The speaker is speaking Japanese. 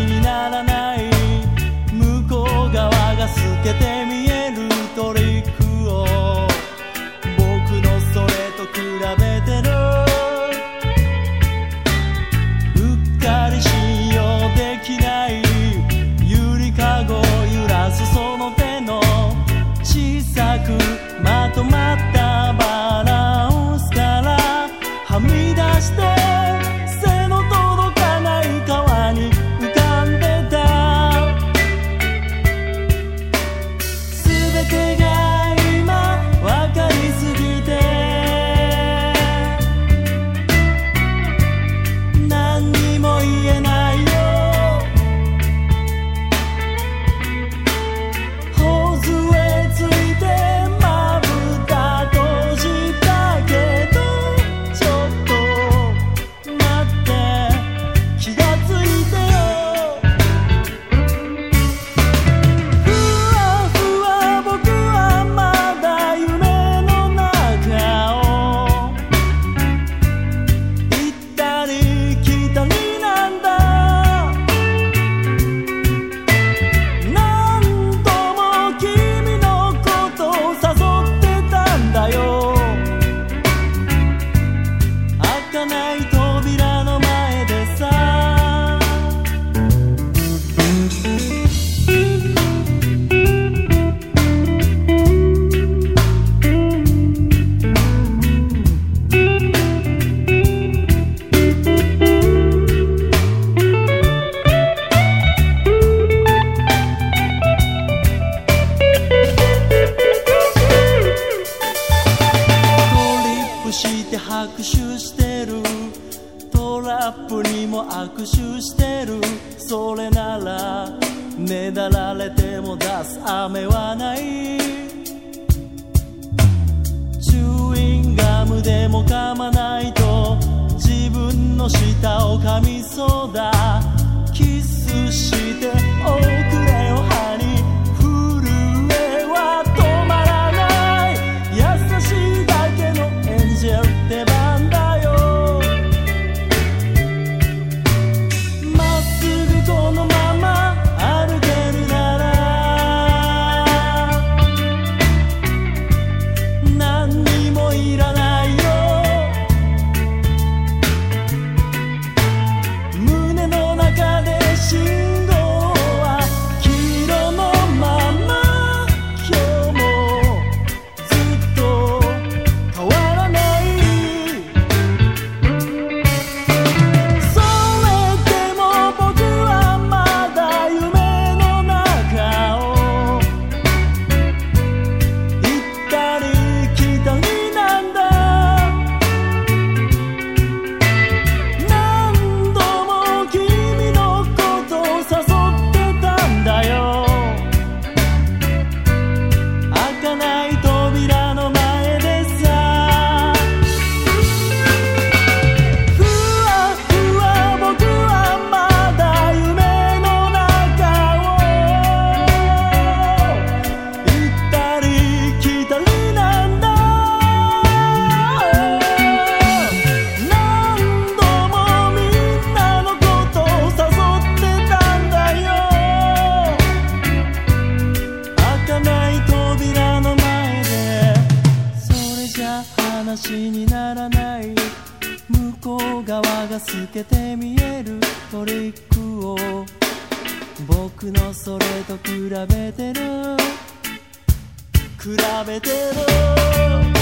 りにならない握手してる。それならねだられても出す雨はない。チューインガムでも噛まないと自分の舌を噛みそうだ。透けて見える。トリックを僕のそれと比べてる。比べてる。